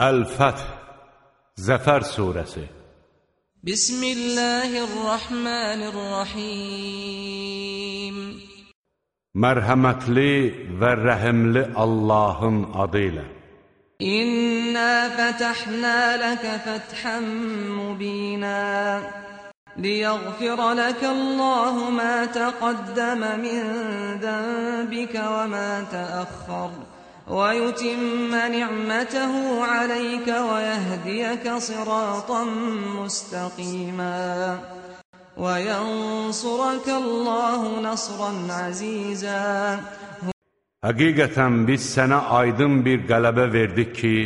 Əl-Fəth Zəfər Suresi Bismillahirrahmanirrahim Mərhəmətli və rəhimli Allahın adı ilə İnna fətəhna ləkə fəthən mubinə ليغفر لك الله ما تقدم من ذنبك وما تأخر ويتم نعمته عليك ويهديك صراطا مستقيما وينصرك الله نصرا عزيزا Həqiqətən biz sənə aydın bir qələbə verdik ki,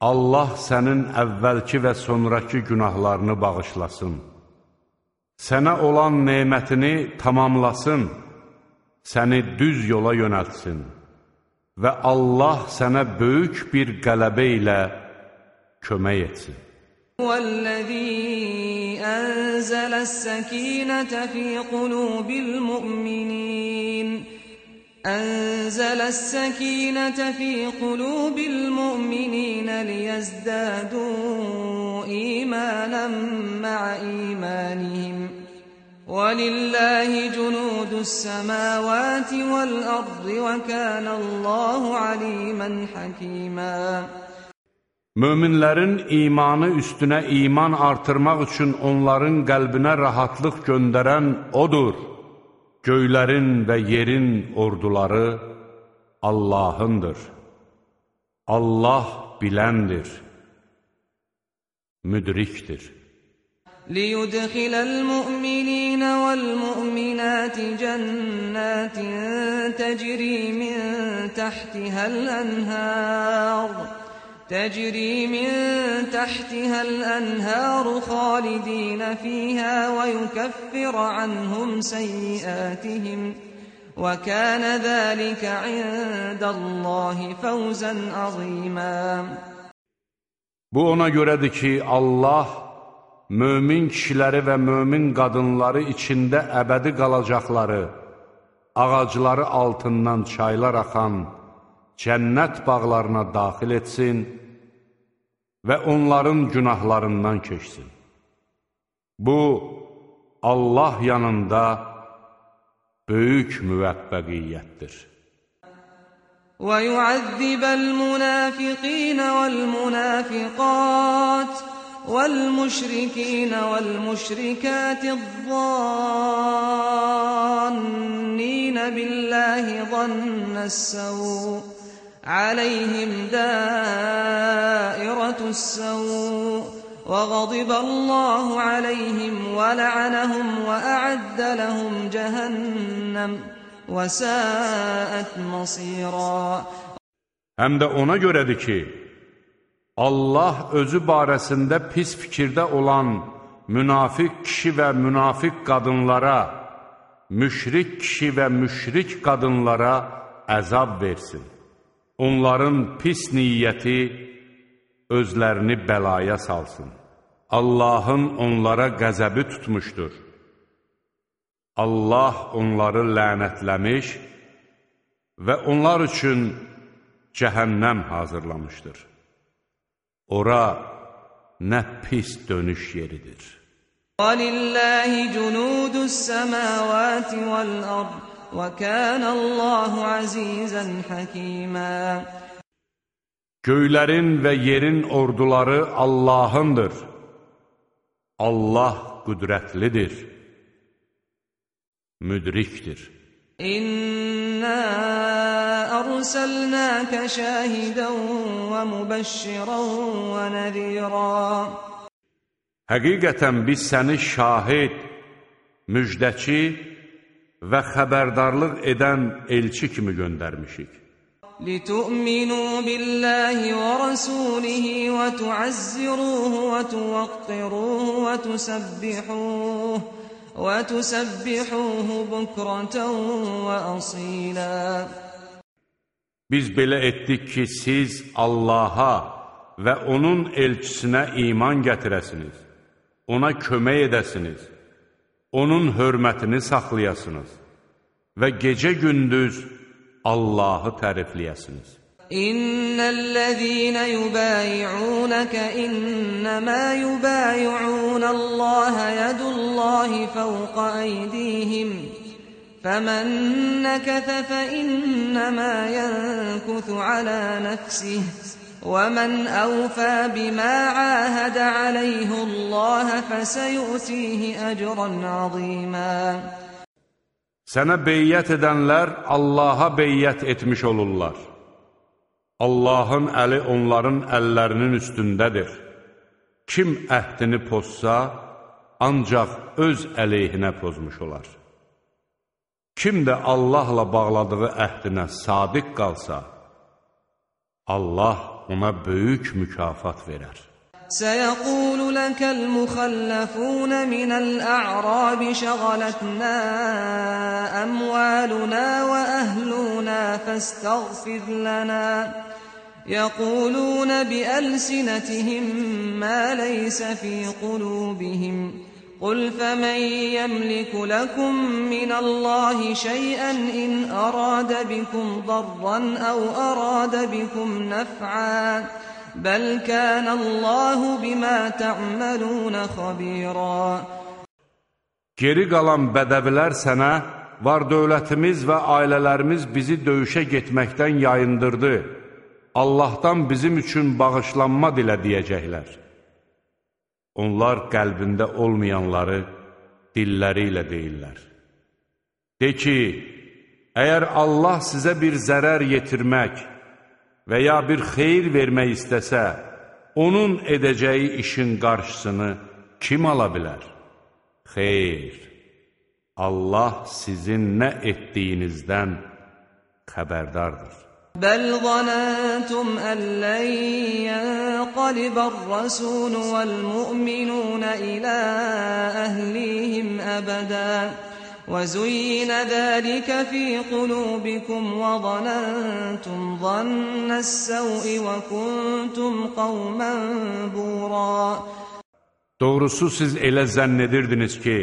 Allah sənin əvvəlki və sonraki günahlarını bağışlasın. Sənə olan neymətini tamamlasın, səni düz yola yönəltsin və Allah sənə böyük bir qələbə ilə kömək etsin. Vəl-ləzî ənzələs-səkinətə fī qulūbil mu'minin أنزل السكينة في قلوب المؤمنين ليزدادوا إيمانا مع إيمانهم ولله جنود السماوات والأرض وكان الله عليما حكيما Möminlərin imanı üstünə iman artırmaq üçün onların qəlbinə rahatlıq göndərən odur. Göylərin və yerin orduları Allahındır. Allah biləndir, müdrikdir. ليدخل المؤمنين والمؤمنات جنات تجري من تحتها الأنهار تجري من تحتها الأنهار خالدين فيها ويكفر عنهم سيئاتهم وكان ذلك عند الله فوزا عظيما. Bu ona görədir ki, Allah mömin kişiləri və mömin qadınları içində əbədi qalacaqları, ağacları altından çaylar axan, cənnət bağlarına daxil etsin və onların günahlarından keçsin. Bu, Allah yanında böyük müvəffəqiyyətdir. وَيُعَذِّبَ الْمُنَافِقِينَ وَالْمُنَافِقَاتِ والمشركين والمشركات الظانين بالله ظن السوء عليهم دائرة السوء وغضب الله عليهم ولعنهم وأعد لهم جهنم وساءت مصيرا. Həm də ona görədir Allah özü barəsində pis fikirdə olan münafiq kişi və münafiq qadınlara, müşrik kişi və müşrik qadınlara əzab versin. Onların pis niyyəti özlərini bəlaya salsın. Allahın onlara qəzəbi tutmuşdur. Allah onları lənətləmiş və onlar üçün cəhənnəm hazırlamışdır. Ora nə pis dönüş yeridir. Valillahi junudus samawati vel ard və kanallahu azizan hakima Göylərin və yerin orduları Allahındır. Allah qüdrətlidir. Müdrikdir. İnna أرسلناك شاهدا ومبشرا ونذيرا Həqiqətən biz səni şahid, müjdəçi və xəbərdarlıq edən elçi kimi göndərmişik. لِتُؤْمِنُوا بِاللَّهِ وَرَسُولِهِ وَتُعَزِّرُوهُ وَتُوَقِّرُوهُ وَتُسَبِّحُوهُ وَتُسَبِّحُوهُ بُكْرَةً وَأَصِيلًا Biz belə etdik ki, siz Allaha və onun elçisinə iman gətirəsiniz, ona kömək edəsiniz, onun hörmətini saxlayasınız və gecə-gündüz Allahı tərifləyəsiniz. إن الذين يبايعونك إنما يبايعون الله يد الله فوق أيديهم فمن نكث فإنما ينكث على نفسه ومن أوفى بما عاهد عليه الله فسيؤتيه أجرا عظيما Sənə beyyət edənlər Allaha beyyət etmiş olurlar. Allahın əli onların əllərinin üstündədir. Kim əhdini pozsa, ancaq öz əleyhinə pozmuş olar. Kim də Allahla bağladığı əhdinə sadiq qalsa, Allah ona böyük mükafat verər. سيقول لك المخلفون من الأعراب شغلتنا أموالنا وأهلنا فاستغفر لنا يقولون بألسنتهم ما ليس في قلوبهم قل فمن يملك لكم من الله شيئا إن أراد بكم ضرا أو أراد بكم نفعا بل كان الله بما تعملون خبيرا Geri qalan bədəvilər sənə, var dövlətimiz və ailələrimiz bizi döyüşə getməkdən yayındırdı. Allahdan bizim üçün bağışlanma dilə deyəcəklər. Onlar qəlbində olmayanları dilləri ilə deyirlər. De ki, əgər Allah sizə bir zərər yetirmək və ya bir xeyir vermək istəsə, onun edəcəyi işin qarşısını kim ala bilər? Xeyr, Allah sizin nə etdiyinizdən xəbərdardır. بل ظننتم أن لن ينقلب الرسول والمؤمنون إلى أهليهم أبدا وزين ذلك في قلوبكم وظننتم ظن السوء وكنتم قوما بورا Doğrusu siz elə zənn edirdiniz ki,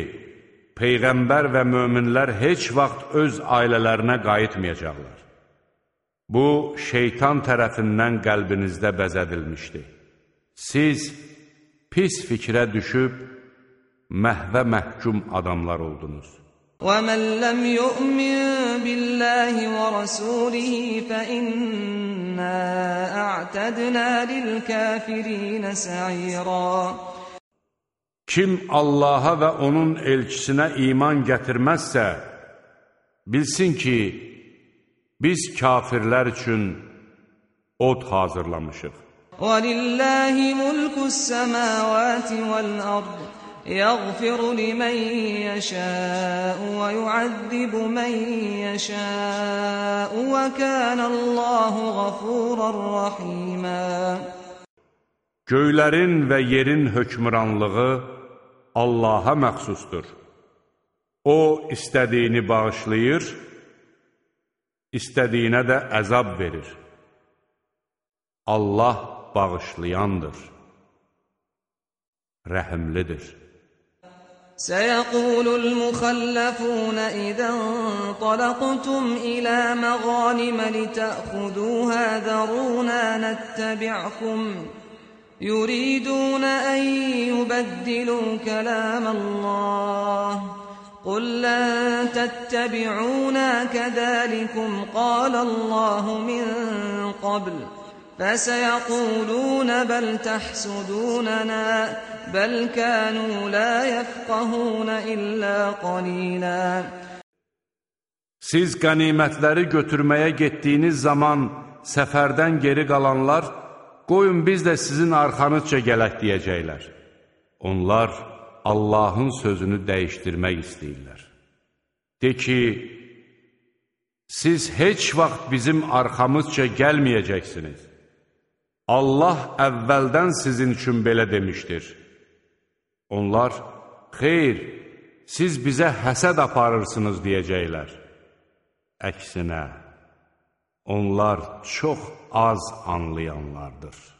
Peyğəmbər və möminlər heç vaxt öz ailələrinə qayıtmayacaqlar. Bu, şeytan tərəfindən qəlbinizdə bəzədilmişdi. Siz pis fikrə düşüb, məhvə məhkum adamlar oldunuz. ومن لم يؤمن بالله ورسوله فإنا أعتدنا للكافرين سعيرا Kim Allaha və onun elçisinə iman gətirməzsə, bilsin ki, biz kafirlər üçün od hazırlamışıq. ولله ملك السماوات والأرض يغفر لمن يشاء ويعذب من يشاء وكان الله غفورا رحيما Göylərin və yerin hökmranlığı Allaha məxsusdur. O, istədiyini bağışlayır, istədiyinə də əzab verir. Allah bağışlayandır, rəhimlidir. سيقول المخلفون إذا انطلقتم إلى مغانم لتأخذوها ذرونا نتبعكم يريدون أن يبدلوا كلام الله قل لن تتبعونا كذلكم قال الله من قبل فسيقولون بل تحسدوننا بل كانوا لا يفقهون إلا قليلا Siz qənimətləri götürməyə getdiyiniz zaman səfərdən geri qalanlar, qoyun biz də sizin arxanızca gələk deyəcəklər. Onlar Allahın sözünü dəyişdirmək istəyirlər. De ki, siz heç vaxt bizim arxamızca gəlməyəcəksiniz. Allah əvvəldən sizin üçün belə demişdir. Onlar, xeyr, siz bizə həsəd aparırsınız deyəcəklər. Əksinə, onlar çox az anlayanlardır.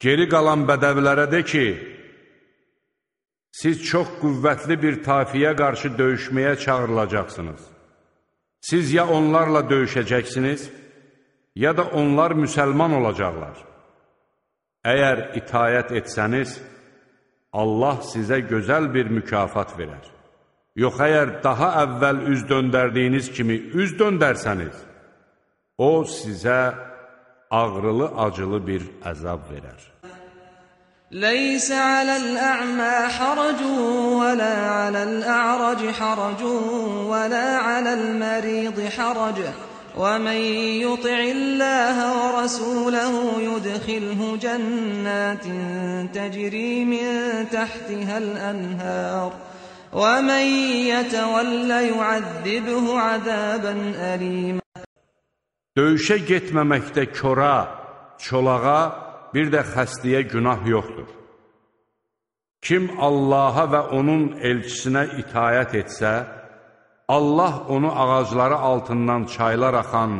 Geri qalan bədəvilərə de ki, siz çox qüvvətli bir tafiyə qarşı döyüşməyə çağırılacaqsınız. Siz ya onlarla döyüşəcəksiniz, ya da onlar müsəlman olacaqlar. Əgər itayət etsəniz, Allah sizə gözəl bir mükafat verər. Yox, əgər daha əvvəl üz döndərdiyiniz kimi üz döndərsəniz, O sizə ağrılı-acılı bir əzab verər. ليس على الأعمى حرج ولا على الأعرج حرج ولا على المريض حرج. ومن يطع الله ورسوله يدخله جنات تجري من تحتها الأنهار. ومن يتول يعذبه عذابا أليما. Döyüşə getməməkdə kora, çolağa, bir də xəstəyə günah yoxdur. Kim Allaha və onun elçisinə itayət etsə, Allah onu ağacları altından çaylar axan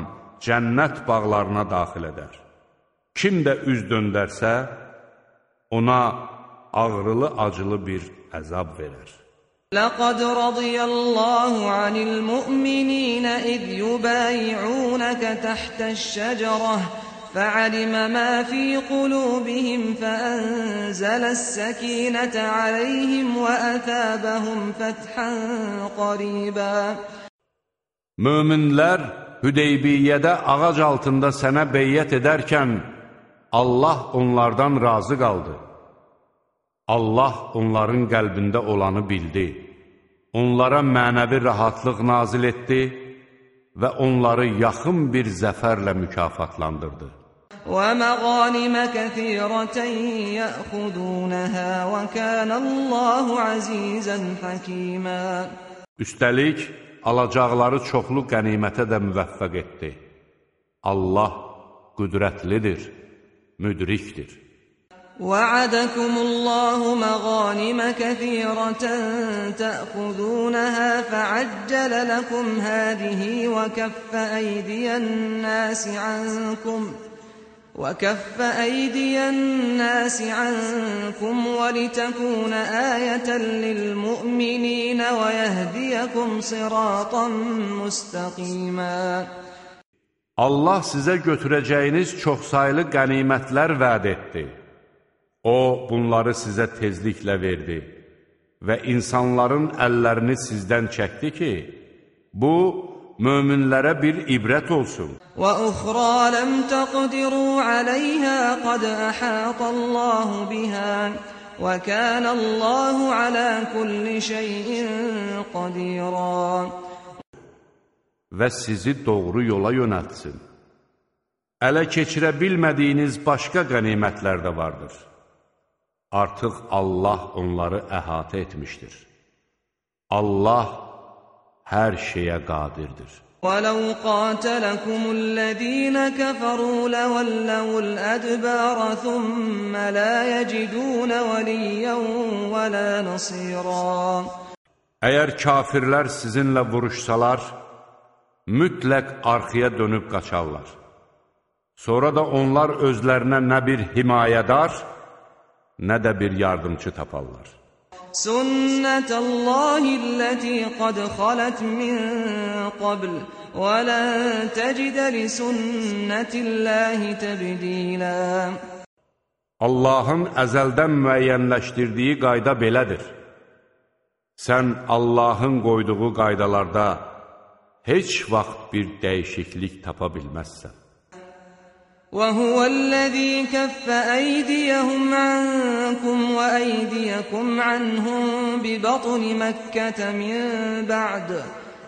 cənnət bağlarına daxil edər. Kim də üz döndərsə, ona ağrılı-acılı bir əzab verər. لقد رضي الله عن المؤمنين إذ يبايعونك تحت الشجرة فعلم ما في قلوبهم فأنزل السكينة عليهم وأثابهم فتحا قريبا Möminlər Hüdeybiyyədə ağac altında sənə beyyət edərkən Allah onlardan razı qaldı. Allah onların qəlbində olanı bildi. Onlara mənəvi rahatlıq nazil etdi və onları yaxın bir zəfərlə mükafatlandırdı. ومغانم كثيرة يأخذونها وكان الله عزيزا حكيما Üstəlik, alacaqları çoxlu qənimətə də müvəffəq etdi. Allah qüdrətlidir, müdrikdir. وعدكم الله مغانم كثيرة تأخذونها فعجل لكم هذه وكف أيدي الناس عنكم وكف أيدي الناس عنكم ولتكون آية للمؤمنين ويهديكم صراطا مستقيما Allah sizə götürəcəyiniz çoxsaylı qənimətlər vəd etdi. O, bunları sizə tezliklə verdi və insanların əllərini sizdən çəkdi ki, bu, möminlərə bir ibrət olsun. Və uxra ləm təqdiru aləyhə qad əhatəllahu bihə və kənəllahu alə kulli şeyin qadiran. Və sizi doğru yola yönətsin. Ələ keçirə bilmədiyiniz başqa qənimətlər də vardır. Artıq Allah onları əhatə etmişdir. Allah hər şeyə qadirdir. ولو قاتلكم الذين كفروا لولوا الأدبار ثم لا يجدون وليا ولا نصيرا Əgər kafirlər sizinlə vuruşsalar, mütləq arxaya dönüb qaçarlar. Sonra da onlar özlərinə nə bir himayədar, nə də bir yardımçı taparlar. Sünnətəllahilləti qad xalət min qabl və lən təcidə li sünnətilləhi təbdilə Allahın əzəldən müəyyənləşdirdiyi qayda belədir. Sən Allahın qoyduğu qaydalarda heç vaxt bir dəyişiklik tapa bilməzsən. وهو الذي كف أيديهم عنكم وأيديكم عنهم ببطن مكة من بعد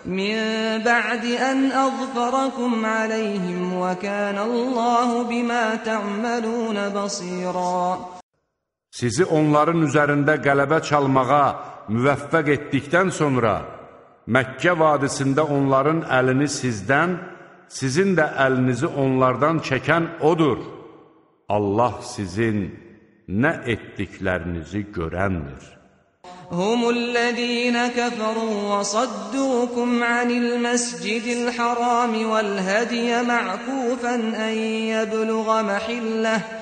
من بعد أن أظفركم عليهم وكان الله بما تعملون بصيرا Sizi onların üzərində qələbə çalmağa müvəffəq etdikdən sonra Məkkə vadisində onların əlini sizdən sizin də əlinizi onlardan çəkən odur. Allah sizin nə etdiklərinizi görəndir. هم الذين كفروا وصدوكم عن المسجد الحرام والهدي معكوفا أن يبلغ محله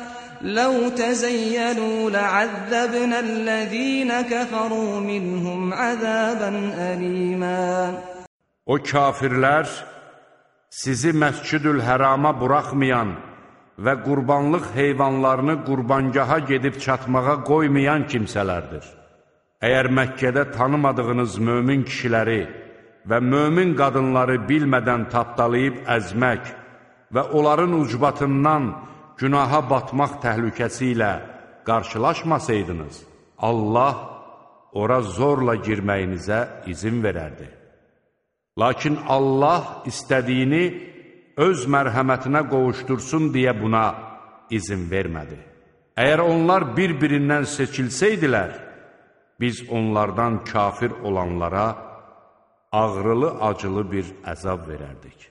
لو تزيلوا لعذبنا الذين كفروا منهم عذابا أليما O kafirlər sizi Məscidül Hərama buraxmayan və qurbanlıq heyvanlarını qurbangaha gedib çatmağa qoymayan kimsələrdir. Əgər Məkkədə tanımadığınız mömin kişiləri və mömin qadınları bilmədən tapdalayıb əzmək və onların ucbatından günaha batmaq təhlükəsi ilə qarşılaşmasaydınız, Allah ora zorla girməyinizə izin verərdi. Lakin Allah istədiyini öz mərhəmətinə qovuşdursun deyə buna izin vermədi. Əgər onlar bir-birindən seçilsəydilər, biz onlardan kafir olanlara ağrılı-acılı bir əzab verərdik.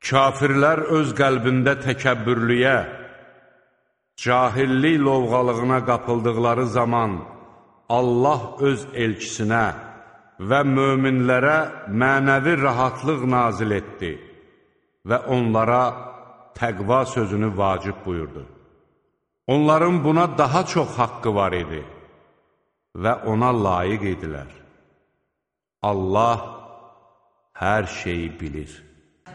Kafirlər öz qəlbində təkəbbürlüyə, cahillik lovğalığına qapıldıqları zaman Allah öz elçisinə və möminlərə mənəvi rahatlıq nazil etdi və onlara təqva sözünü vacib buyurdu. Onların buna daha çox haqqı var idi və ona layiq idilər. Allah hər şeyi bilir.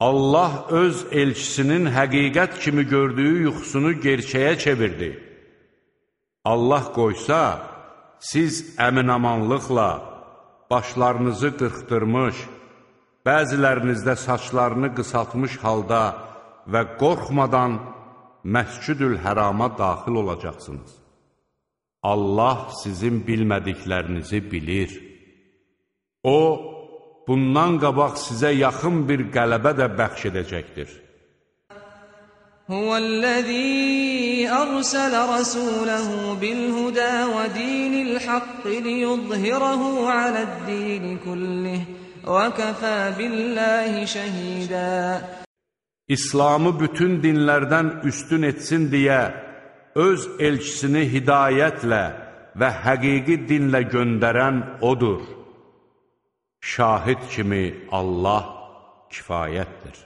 Allah öz elçisinin həqiqət kimi gördüyü yuxusunu gerçəyə çevirdi. Allah qoysa, siz əminamanlıqla başlarınızı qırxdırmış, bəzilərinizdə saçlarını qısaltmış halda və qorxmadan Məscüdül Hərama daxil olacaqsınız. Allah sizin bilmədiklərinizi bilir. O, bundan qabaq sizə yaxın bir qələbə də bəxş edəcəkdir. Huvəl-ləzî ərsələ rəsuləhü bil-hudə və dinil haqqi liyuzhirahu aləd-dini kullih və kəfə billahi şəhidə. İslamı bütün dinlərdən üstün etsin deyə öz elçisini hidayətlə və həqiqi dinlə göndərən odur. Şahid kimi Allah kifayətdir.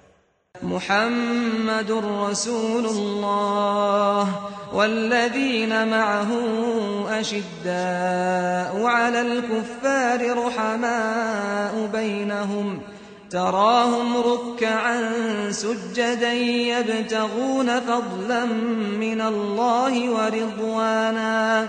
Muhammedur Rasulullah vəl-ləzīnə ma'ahu əşiddəu aləl-kuffəri ruhaməu beynəhum تراهم ركعا سجدا يبتغون فضلا من الله ورضوانا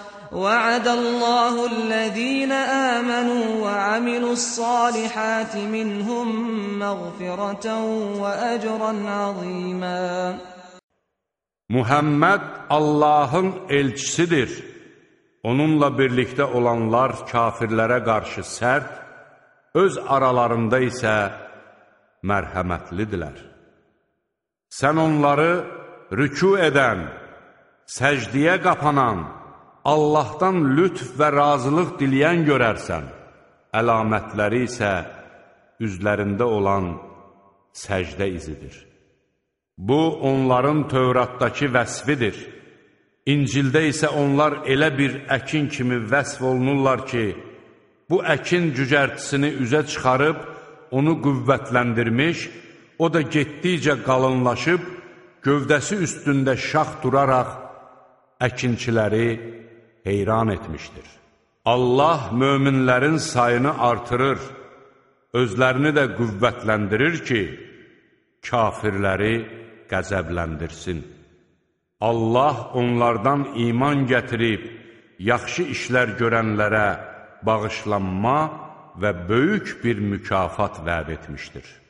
وعد الله الذين آمنوا وعملوا الصالحات منهم مغفرة وأجرا عظيما Muhammed Allahın elçisidir. Onunla birlikdə olanlar kafirlərə qarşı sərt, öz aralarında isə mərhəmətlidirlər. Sən onları rükü edən, səcdiyə qapanan, Allahdan lütf və razılıq diləyən görərsən, əlamətləri isə üzlərində olan səcdə izidir. Bu, onların Tövratdakı vəsfidir. İncildə isə onlar elə bir əkin kimi vəsf olunurlar ki, bu əkin cücərtisini üzə çıxarıb, onu qüvvətləndirmiş, o da getdikcə qalınlaşıb, gövdəsi üstündə şax duraraq əkinçiləri heyran etmişdir. Allah möminlərin sayını artırır, özlərini də qüvvətləndirir ki, kafirləri qəzəbləndirsin. Allah onlardan iman gətirib, yaxşı işlər görənlərə bağışlanma və böyük bir mükafat vəd etmişdir.